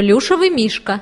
плюшевый мишка.